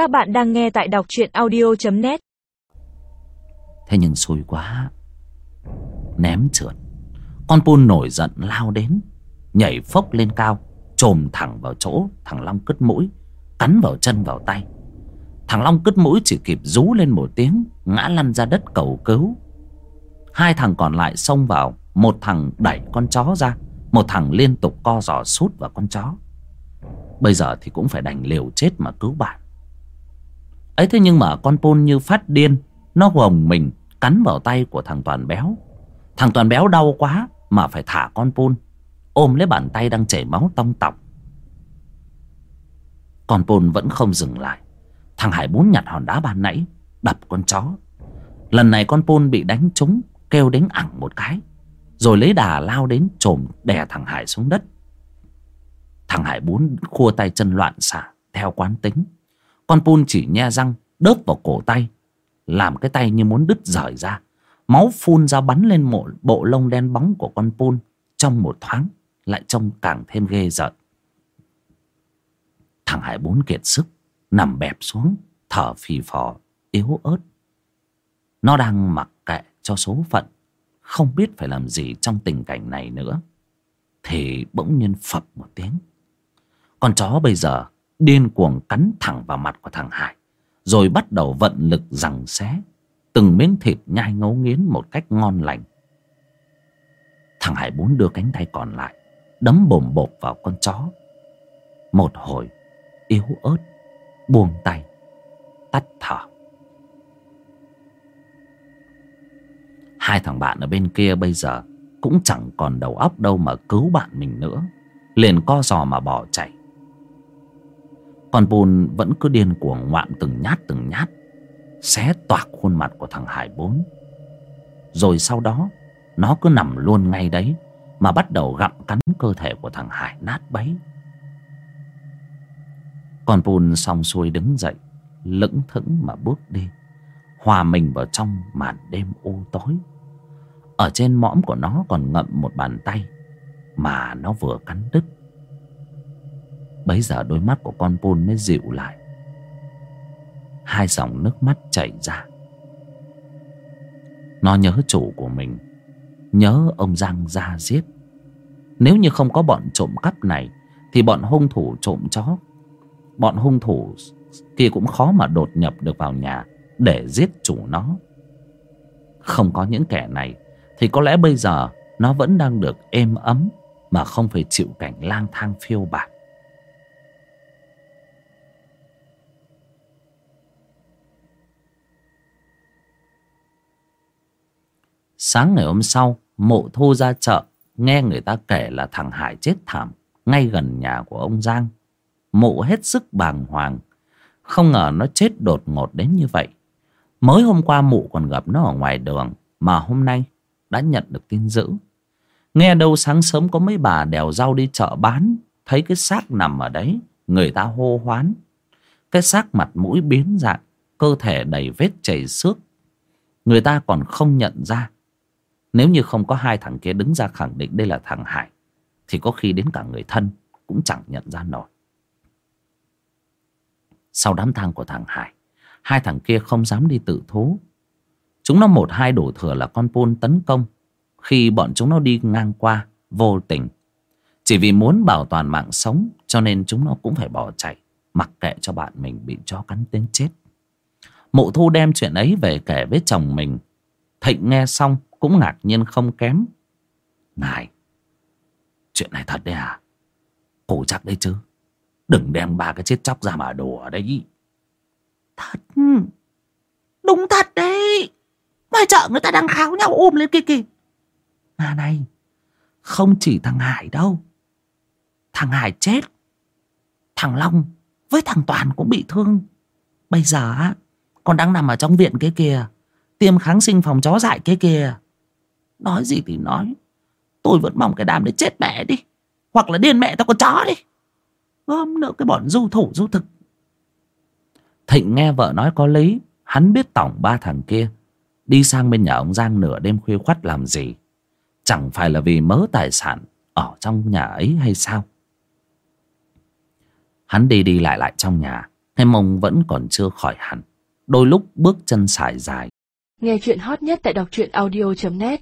Các bạn đang nghe tại đọc truyện audio.net Thế nhưng xui quá. Ném trượt. Con Pun nổi giận lao đến, Nhảy phốc lên cao Trồm thẳng vào chỗ thằng Long cứt mũi, Cắn vào chân vào tay. Thằng Long cứt mũi chỉ kịp rú lên một tiếng, Ngã lăn ra đất cầu cứu. Hai thằng còn lại xông vào, Một thằng đẩy con chó ra, Một thằng liên tục co giò sút vào con chó. Bây giờ thì cũng phải đành liều chết mà cứu bạn ấy thế nhưng mà con Pôn như phát điên, Nó gồng mình, cắn vào tay của thằng Toàn béo. Thằng Toàn béo đau quá Mà phải thả con Pôn Ôm lấy bàn tay đang chảy máu tông tọc Con Pôn vẫn không dừng lại. Thằng Hải bốn nhặt hòn đá ban nãy, Đập con chó. Lần này con Pôn bị đánh trúng, Kêu đến ẳng một cái, Rồi lấy đà lao đến chồm đè thằng Hải xuống đất. Thằng Hải bốn khua tay chân loạn xạ, Theo quán tính. Con pun chỉ nhe răng, đớp vào cổ tay. Làm cái tay như muốn đứt rời ra. Máu phun ra bắn lên mộ, bộ lông đen bóng của con pun. Trong một thoáng, Lại trông càng thêm ghê rợn. Thằng Hải bốn kiệt sức, Nằm bẹp xuống, Thở phì phò, Yếu ớt. Nó đang mặc kệ cho số phận, Không biết phải làm gì trong tình cảnh này nữa. Thì bỗng nhiên phập một tiếng. Con chó bây giờ Điên cuồng cắn thẳng vào mặt của thằng Hải, Rồi bắt đầu vận lực rằng xé, Từng miếng thịt nhai ngấu nghiến một cách ngon lành. Thằng Hải bốn đưa cánh tay còn lại, Đấm bồm bột vào con chó. Một hồi, Yếu ớt, Buông tay, Tắt thở. Hai thằng bạn ở bên kia bây giờ Cũng chẳng còn đầu óc đâu mà cứu bạn mình nữa, Liền co giò mà bỏ chạy. Còn Bùn vẫn cứ điên cuồng ngoạm từng nhát từng nhát, Xé toạc khuôn mặt của thằng Hải bốn. Rồi sau đó, Nó cứ nằm luôn ngay đấy Mà bắt đầu gặm cắn cơ thể của thằng Hải nát bấy. Con bùn xong xuôi đứng dậy, Lững thững mà bước đi, Hòa mình vào trong màn đêm u tối. Ở trên mõm của nó còn ngậm một bàn tay Mà nó vừa cắn đứt. Bấy giờ đôi mắt của con Pun mới dịu lại. Hai dòng nước mắt chảy ra. Nó nhớ chủ của mình, Nhớ ông Giang ra giết. Nếu như không có bọn trộm cắp này, Thì bọn hung thủ trộm chó, Bọn hung thủ kia cũng khó mà đột nhập được vào nhà Để giết chủ nó. Không có những kẻ này, Thì có lẽ bây giờ Nó vẫn đang được êm ấm Mà không phải chịu cảnh lang thang phiêu bạt. Sáng ngày hôm sau, Mộ thu ra chợ, Nghe người ta kể là thằng Hải chết thảm Ngay gần nhà của ông Giang. Mộ hết sức bàng hoàng, Không ngờ nó chết đột ngột đến như vậy. Mới hôm qua mụ còn gặp nó ở ngoài đường, Mà hôm nay đã nhận được tin dữ. Nghe đâu sáng sớm có mấy bà đèo rau đi chợ bán, Thấy cái xác nằm ở đấy, Người ta hô hoán. Cái xác mặt mũi biến dạng, Cơ thể đầy vết chảy xước. Người ta còn không nhận ra nếu như không có hai thằng kia đứng ra khẳng định đây là thằng Hải, Thì có khi đến cả người thân Cũng chẳng nhận ra nổi. Sau đám tang của thằng Hải, Hai thằng kia không dám đi tự thú. Chúng nó một hai đổ thừa là con Pôn tấn công. Khi bọn chúng nó đi ngang qua, Vô tình. Chỉ vì muốn bảo toàn mạng sống, Cho nên chúng nó cũng phải bỏ chạy, Mặc kệ cho bạn mình bị chó cắn đến chết. Mộ thu đem chuyện ấy về kể với chồng mình. Thịnh nghe xong cũng ngạc nhiên không kém. Này Chuyện này thật đấy à? Cô chắc đấy chứ? Đừng đem ba cái chết chóc ra mà đùa đấy. Thật? Đúng thật đấy. Ngoài chợ người ta đang kháo nhau ôm lên kia kìa. À này Không chỉ thằng Hải đâu. Thằng Hải chết. Thằng Long với thằng Toàn cũng bị thương. Bây giờ á Còn đang nằm ở trong viện kia kìa Tiêm kháng sinh phòng chó dại kia. kìa Nói gì thì nói. Tôi vẫn mong cái đám đấy chết mẹ đi. Hoặc là điên mẹ tao con chó đi. Gom nữa cái bọn du thủ du thực. Thịnh nghe vợ nói có lý. Hắn biết tổng ba thằng kia Đi sang bên nhà ông Giang nửa đêm khuya khoắt làm gì. Chẳng phải là vì mớ tài sản Ở trong nhà ấy hay sao? Hắn đi đi lại lại trong nhà. Hai mông vẫn còn chưa khỏi hẳn. Đôi lúc bước chân sải dài. Nghe chuyện hot nhất tại đọc truyện audio.net